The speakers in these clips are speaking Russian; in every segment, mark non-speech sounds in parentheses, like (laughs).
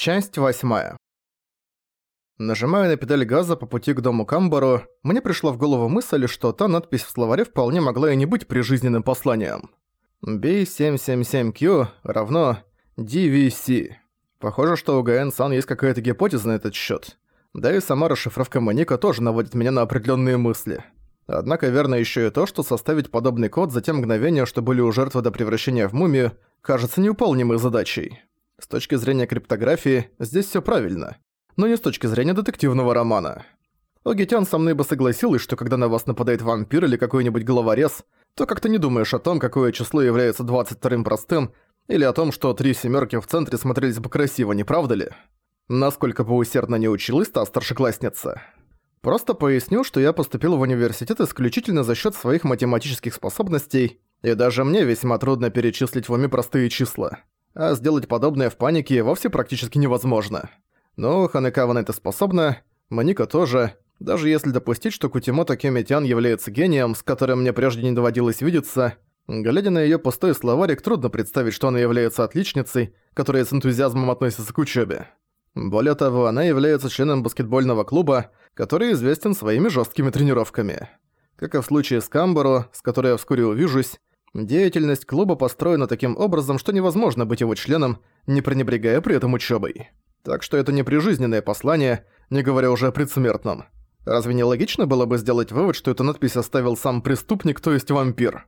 Часть восьмая. Нажимая на педаль газа по пути к дому Камбару, мне пришла в голову мысль, что та надпись в словаре вполне могла и не быть прижизненным посланием. B777Q равно DVC. Похоже, что у ГН-сан есть какая-то гипотеза на этот счет. Да и сама расшифровка Маника тоже наводит меня на определенные мысли. Однако верно еще и то, что составить подобный код за те мгновения, что были у жертвы до превращения в мумию, кажется неуполнимой задачей. С точки зрения криптографии, здесь все правильно, но не с точки зрения детективного романа. Огитян со мной бы согласилась, что когда на вас нападает вампир или какой-нибудь головорез, то как-то не думаешь о том, какое число является 22-м простым, или о том, что три семерки в центре смотрелись бы красиво, не правда ли? Насколько бы усердно не училась та старшеклассница. Просто поясню, что я поступил в университет исключительно за счет своих математических способностей, и даже мне весьма трудно перечислить в уме простые числа а сделать подобное в панике вовсе практически невозможно. Но Ханекава на это способна, Маника тоже, даже если допустить, что Кутимото Кемитян является гением, с которым мне прежде не доводилось видеться, глядя на её пустой словарик, трудно представить, что она является отличницей, которая с энтузиазмом относится к учёбе. Более того, она является членом баскетбольного клуба, который известен своими жёсткими тренировками. Как и в случае с Камборо, с которой я вскоре увижусь, Деятельность клуба построена таким образом, что невозможно быть его членом, не пренебрегая при этом учебой. Так что это не прижизненное послание, не говоря уже о предсмертном. Разве не логично было бы сделать вывод, что эту надпись оставил сам преступник, то есть вампир?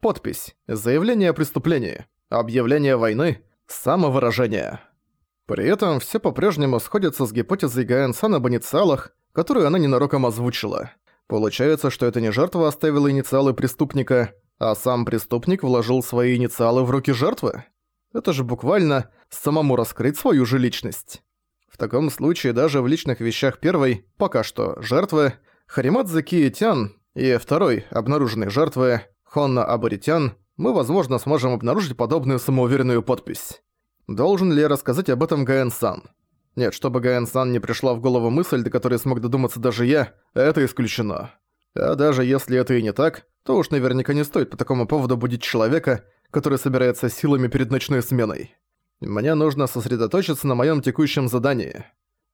Подпись. Заявление о преступлении. Объявление войны. Самовыражение. При этом все по-прежнему сходится с гипотезой Гаэн-сан об инициалах, которую она ненароком озвучила. Получается, что это не жертва оставила инициалы преступника, а сам преступник вложил свои инициалы в руки жертвы? Это же буквально самому раскрыть свою же личность. В таком случае даже в личных вещах первой, пока что, жертвы, Харимадзе Киетян и второй, обнаруженной жертвы, Хонна Аборитян, мы, возможно, сможем обнаружить подобную самоуверенную подпись. Должен ли я рассказать об этом Гаэн-сан? Нет, чтобы Гаэн-сан не пришла в голову мысль, до которой смог додуматься даже я, это исключено. А даже если это и не так, то уж наверняка не стоит по такому поводу будить человека, который собирается силами перед ночной сменой. Мне нужно сосредоточиться на моем текущем задании.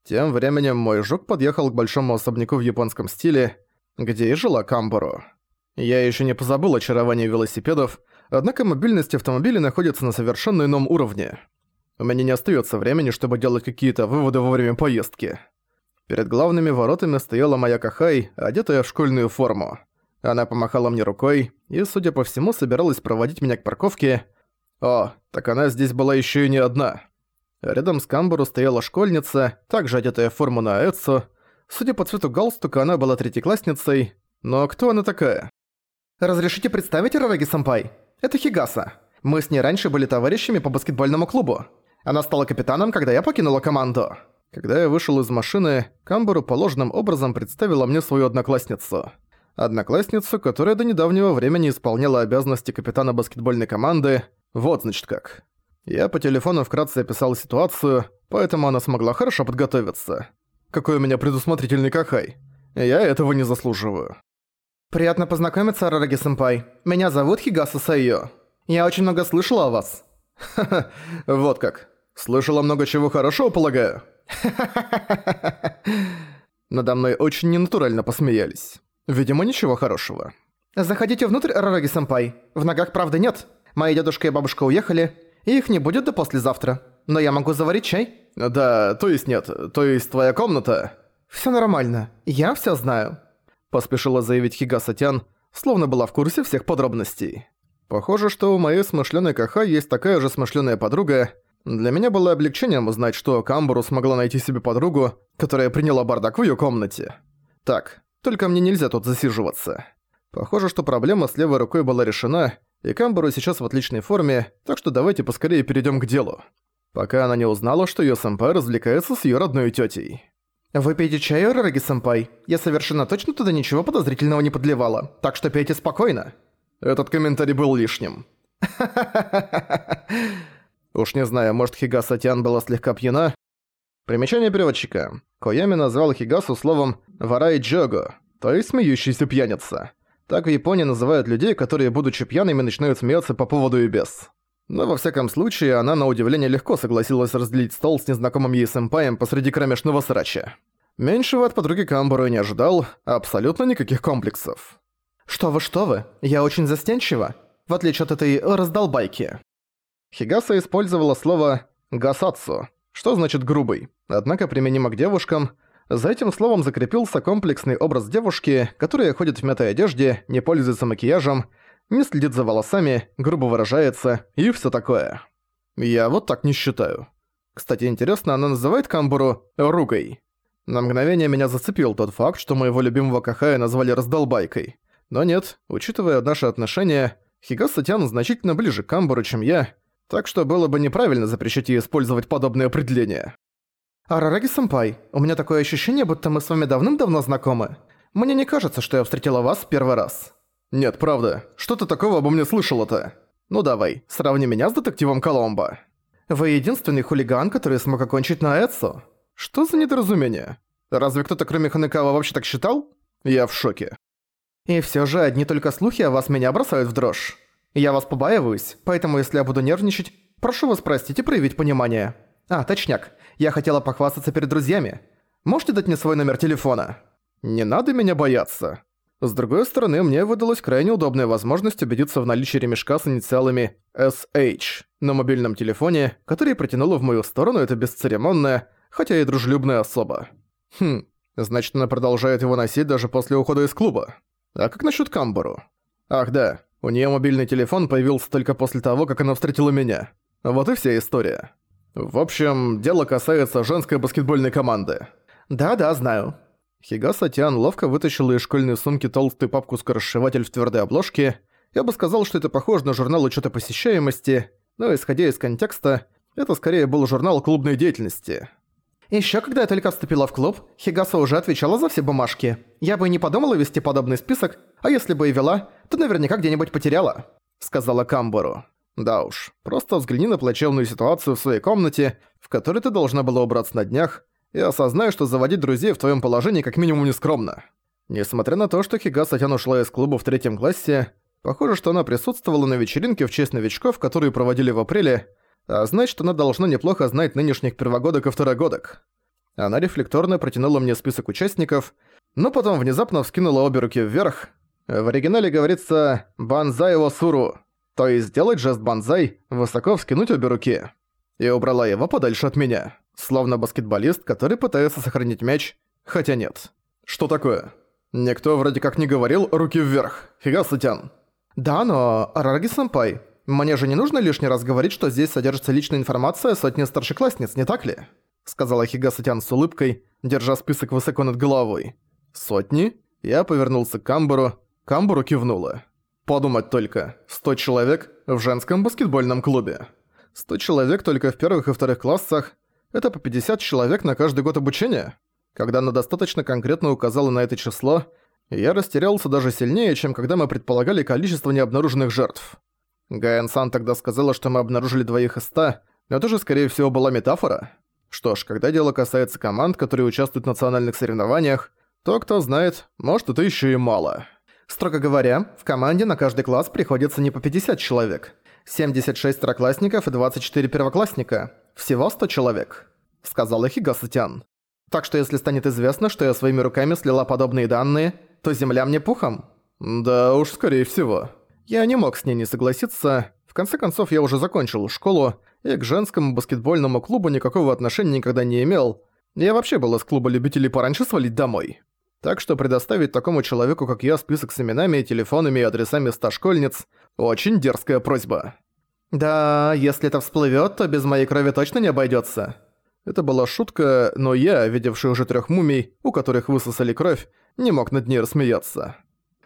Тем временем мой жук подъехал к большому особняку в японском стиле, где и жила Камборо. Я еще не позабыл очарование велосипедов, однако мобильность автомобиля находится на совершенно ином уровне. У меня не остается времени, чтобы делать какие-то выводы во время поездки. Перед главными воротами стояла моя Кахай, одетая в школьную форму. Она помахала мне рукой и, судя по всему, собиралась проводить меня к парковке. О, так она здесь была еще и не одна. Рядом с Камбару стояла школьница, также одетая в форму на Эцу. Судя по цвету галстука, она была третьеклассницей. Но кто она такая? «Разрешите представить Рараги-сэмпай? Это Хигаса. Мы с ней раньше были товарищами по баскетбольному клубу. Она стала капитаном, когда я покинула команду». Когда я вышел из машины, Камбару положенным образом представила мне свою одноклассницу – Одноклассницу, которая до недавнего времени исполняла обязанности капитана баскетбольной команды. Вот, значит, как. Я по телефону вкратце описал ситуацию, поэтому она смогла хорошо подготовиться. Какой у меня предусмотрительный Кахай. Я этого не заслуживаю. «Приятно познакомиться, Арараги-сэмпай. Меня зовут Хигаса Сайо. Я очень много слышала о вас». «Ха-ха, (laughs) вот как. Слышала много чего хорошего, полагаю?» (laughs) Надо мной очень ненатурально посмеялись. Видимо, ничего хорошего. «Заходите внутрь, Рараги-сэмпай. В ногах правда нет. Мои дедушка и бабушка уехали, и их не будет до послезавтра. Но я могу заварить чай». «Да, то есть нет. То есть твоя комната...» «Всё нормально. Я всё знаю», — поспешила заявить Хигаса-тян, словно была в курсе всех подробностей. Похоже, что у моей смышлёной Каха есть такая же смышлёная подруга. Для меня было облегчением узнать, что Камбуру смогла найти себе подругу, которая приняла бардак в её комнате. Так, только мне нельзя тут засиживаться. Похоже, что проблема с левой рукой была решена, и Камбару сейчас в отличной форме, так что давайте поскорее перейдем к делу. Пока она не узнала, что её сэмпай развлекается с её родной тётей. «Вы пейте чай, Рараги-сэмпай? Я совершенно точно туда ничего подозрительного не подливала, так что пейте спокойно». Этот комментарий был лишним. (laughs) Уж не знаю, может Хигаса Тян была слегка пьяна, Примечание переводчика. Коями назвал Хигасу словом «варай джого», то есть «смеющийся пьяница». Так в Японии называют людей, которые, будучи пьяными, начинают смеяться по поводу и без. Но во всяком случае, она на удивление легко согласилась разделить стол с незнакомым ей сэмпаем посреди кромешного срача. Меньшего от подруги Камбару не ожидал, абсолютно никаких комплексов. «Что вы, что вы, я очень застенчива, в отличие от этой раздолбайки». Хигаса использовала слово «гасацу», что значит «грубый», однако применимо к девушкам. За этим словом закрепился комплексный образ девушки, которая ходит в мятой одежде, не пользуется макияжем, не следит за волосами, грубо выражается и всё такое. Я вот так не считаю. Кстати, интересно, она называет Камбуру «ругой». На мгновение меня зацепил тот факт, что моего любимого Кахая назвали раздолбайкой. Но нет, учитывая наши отношения, Хигаса Тян значительно ближе к Камбуру, чем я, так что было бы неправильно запрещать ей использовать подобные определения. «Арараги-сэмпай, у меня такое ощущение, будто мы с вами давным-давно знакомы. Мне не кажется, что я встретила вас в первый раз». «Нет, правда. Что ты такого обо мне слышала-то? Ну давай, сравни меня с детективом Коломбо». «Вы единственный хулиган, который смог окончить на Эцу?» Что за недоразумение? Разве кто-то кроме Ханекава вообще так считал? Я в шоке. И всё же одни только слухи о вас меня бросают в дрожь. Я вас побаиваюсь, поэтому если я буду нервничать, прошу вас простить и проявить понимание. А, точняк, я хотела похвастаться перед друзьями. Можете дать мне свой номер телефона? Не надо меня бояться. С другой стороны, мне выдалась крайне удобная возможность убедиться в наличии ремешка с инициалами SH на мобильном телефоне, который протянула в мою сторону эта бесцеремонная, хотя и дружелюбная особа. Хм, значит, она продолжает его носить даже после ухода из клуба. А как насчет Камбару? Ах да, у нее мобильный телефон появился только после того, как она встретила меня. Вот и вся история. В общем, дело касается женской баскетбольной команды. Да-да, знаю. Хигаса Тиан ловко вытащила из школьной сумки толстую папку-скоросшиватель в твердой обложке. Я бы сказал, что это похоже на журнал учета посещаемости, но исходя из контекста, это скорее был журнал клубной деятельности. Ещё когда я только вступила в клуб, Хигаса уже отвечала за все бумажки. Я бы не подумала вести подобный список, а если бы и вела, то наверняка где-нибудь потеряла», — сказала Камбору. «Да уж, просто взгляни на плачевную ситуацию в своей комнате, в которой ты должна была убраться на днях, и осознай, что заводить друзей в твоем положении как минимум нескромно». Несмотря на то, что Хигаса Тян ушла из клуба в третьем классе, похоже, что она присутствовала на вечеринке в честь новичков, которые проводили в апреле, а значит, она должна неплохо знать нынешних первогодок и второгодок. Она рефлекторно протянула мне список участников, но потом внезапно вскинула обе руки вверх. В оригинале говорится «банзай его суру», то есть сделать жест банзай, высоко вскинуть обе руки. И убрала его подальше от меня, словно баскетболист, который пытается сохранить мяч, хотя нет. Что такое? Никто вроде как не говорил «руки вверх», Хигасутян. Да, но Арараги-сэмпай, «Мне же не нужно лишний раз говорить, что здесь содержится личная информация сотни старшеклассниц, не так ли?» Сказала Хигасатян с улыбкой, держа список высоко над головой. «Сотни?» Я повернулся к Камбуру. Камбуру кивнула. «Подумать только. Сто человек в женском баскетбольном клубе. Сто человек только в первых и вторых классах. Это по 50 человек на каждый год обучения?» Когда она достаточно конкретно указала на это число, я растерялся даже сильнее, чем когда мы предполагали количество необнаруженных жертв. Гаэн-сан тогда сказала, что мы обнаружили двоих из ста, но это же, скорее всего, была метафора. Что ж, когда дело касается команд, которые участвуют в национальных соревнованиях, то, кто знает, может, это еще и мало. Строго говоря, в команде на каждый класс приходится не по 50 человек. 76 второклассников и 24 первоклассника. Всего 100 человек», — сказала Хигасутян. «Так что если станет известно, что я своими руками слила подобные данные, то земля мне пухом». «Да уж, скорее всего». Я не мог с ней не согласиться. В конце концов, я уже закончил школу, и к женскому баскетбольному клубу никакого отношения никогда не имел. Я вообще был из клуба любителей пораньше свалить домой. Так что предоставить такому человеку, как я, список с именами, телефонами и адресами ста школьниц – очень дерзкая просьба. «Да, если это всплывёт, то без моей крови точно не обойдётся». Это была шутка, но я, видевший уже трёх мумий, у которых высосали кровь, не мог над ней рассмеяться.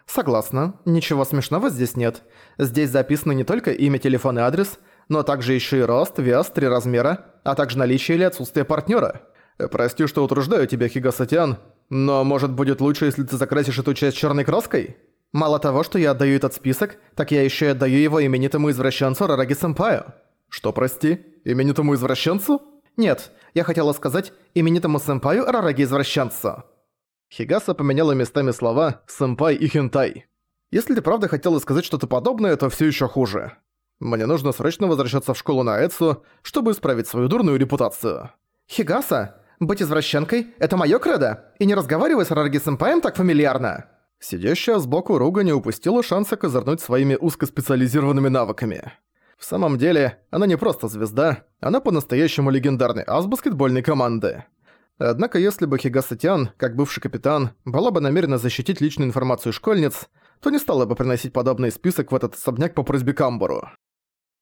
Согласна. Ничего смешного здесь нет. Здесь записано не только имя, телефон и адрес, но также еще и рост, вес, три размера, а также наличие или отсутствие партнера. Э, прости, что утруждаю тебя, Хигасатян, но может будет лучше, если ты закрасишь эту часть черной краской? Мало того, что я отдаю этот список, так я еще и отдаю его именитому извращенцу Рараги Сэмпаю. Что, прости? Именитому извращенцу? Нет, я хотела сказать именитому сэмпаю Рараги Извращенцу. Хигаса поменяла местами слова «сэмпай» и «хентай». Если ты правда хотела сказать что-то подобное, то все еще хуже. Мне нужно срочно возвращаться в школу на Эцу, чтобы исправить свою дурную репутацию. Хигаса, быть извращенкой – это моё кредо, и не разговаривай с Рараги-сэмпаем так фамильярно. Сидящая сбоку Руга не упустила шанса козырнуть своими узкоспециализированными навыками. В самом деле, она не просто звезда, она по-настоящему легендарный ас баскетбольной команды. Однако если бы Хигасатян, как бывший капитан, была бы намерена защитить личную информацию школьниц, то не стала бы приносить подобный список в этот особняк по просьбе Камбуру.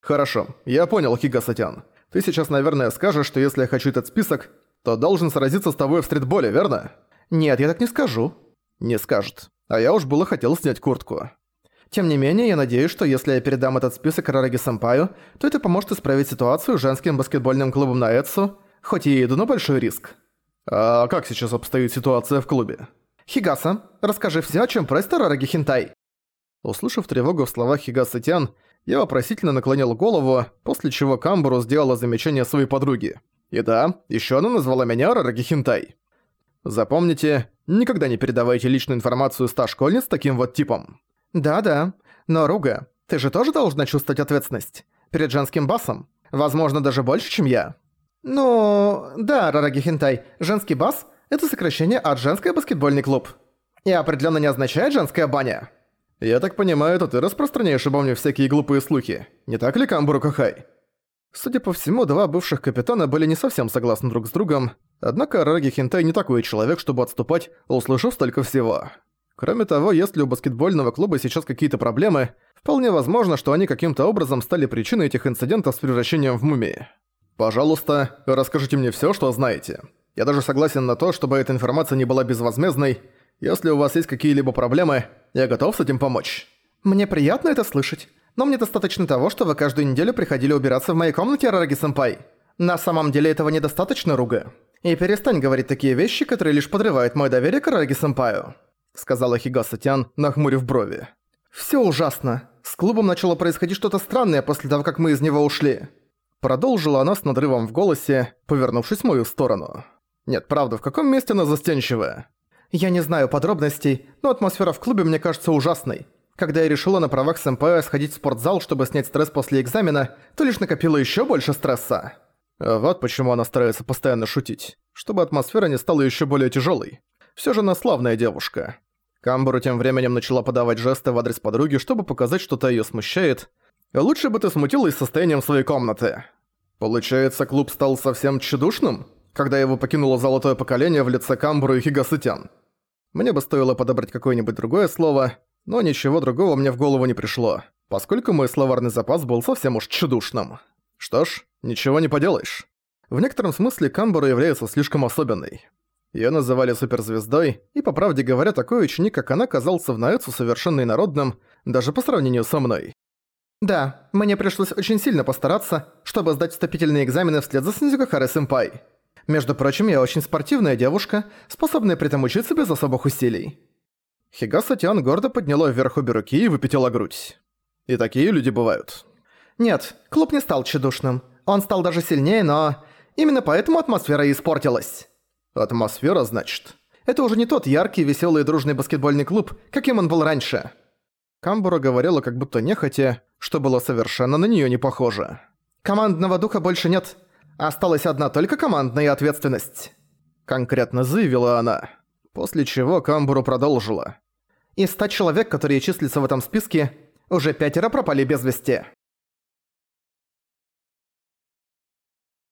«Хорошо, я понял, Хигасатян. Ты сейчас, наверное, скажешь, что если я хочу этот список, то должен сразиться с тобой в стритболе, верно?» «Нет, я так не скажу». «Не скажет. А я уж было хотел снять куртку». Тем не менее, я надеюсь, что если я передам этот список Рараги-сэмпаю, то это поможет исправить ситуацию женским баскетбольным клубом на Эцу, хоть и иду на большой риск. А как сейчас обстоит ситуация в клубе? Хигаса, расскажи все, о чем просит Рараги Хинтай. Услышав тревогу в словах Хигаса Тян, я вопросительно наклонил голову, после чего Камбуру сделала замечание своей подруге. И да, еще она назвала меня Рараги Хинтай. Запомните, никогда не передавайте личную информацию ста школьниц таким вот типом. Да-да, но, Руга, ты же тоже должна чувствовать ответственность. Перед женским басом. Возможно, даже больше, чем я. Ну, да, Рараги Хинтай, женский бас — это сокращение от «женская баскетбольный клуб». И определенно не означает «женская баня». Я так понимаю, это ты распространяешь обо мне всякие глупые слухи. Не так ли, Камбуру Кахай? Судя по всему, два бывших капитана были не совсем согласны друг с другом, однако Рараги Хинтай не такой человек, чтобы отступать, услышав столько всего. Кроме того, если у баскетбольного клуба сейчас какие-то проблемы, вполне возможно, что они каким-то образом стали причиной этих инцидентов с превращением в мумии. Пожалуйста, расскажите мне всё, что знаете. Я даже согласен на то, чтобы эта информация не была безвозмездной. Если у вас есть какие-либо проблемы, я готов с этим помочь. Мне приятно это слышать, но мне достаточно того, что вы каждую неделю приходили убираться в моей комнате, Рараги-сэмпай. На самом деле этого недостаточно, Руга. И перестань говорить такие вещи, которые лишь подрывают мое доверие к Рараги-сэмпаю. — сказала Хигаса Тян, нахмурив брови. «Всё ужасно. С клубом начало происходить что-то странное после того, как мы из него ушли». Продолжила она с надрывом в голосе, повернувшись в мою сторону. «Нет, правда, в каком месте она застенчивая?» «Я не знаю подробностей, но атмосфера в клубе мне кажется ужасной. Когда я решила на правах сэмпая сходить в спортзал, чтобы снять стресс после экзамена, то лишь накопила ещё больше стресса». Вот почему она старается постоянно шутить, чтобы атмосфера не стала ещё более тяжёлой. Все же она славная девушка. Камбуру тем временем начала подавать жесты в адрес подруги, чтобы показать, что та её смущает. «Лучше бы ты смутилась состоянием своей комнаты». Получается, клуб стал совсем тщедушным, когда его покинуло золотое поколение в лице Камбуру и Хигасытян. Мне бы стоило подобрать какое-нибудь другое слово, но ничего другого мне в голову не пришло, поскольку мой словарный запас был совсем уж тщедушным. Что ж, ничего не поделаешь. В некотором смысле Камбуру является слишком особенной. Её называли суперзвездой, и, по правде говоря, такой ученик, как она, казался в Наэцу совершенно инородным, даже по сравнению со мной. Да, мне пришлось очень сильно постараться, чтобы сдать вступительные экзамены вслед за Синдзюкахары-сэмпай. Между прочим, я очень спортивная девушка, способная при этом учиться без особых усилий. Хигаса Тиан гордо подняла вверх обе руки и выпятила грудь. И такие люди бывают. Нет, клуб не стал тщедушным. Он стал даже сильнее, но... Именно поэтому атмосфера и испортилась. Атмосфера, значит. Это уже не тот яркий, веселый и дружный баскетбольный клуб, каким он был раньше. Камбура говорила как будто нехотя, что было совершенно на нее не похоже. «Командного духа больше нет. Осталась одна только командная ответственность», — конкретно заявила она. После чего Камбуру продолжила. «Из ста человек, которые числятся в этом списке, уже пятеро пропали без вести».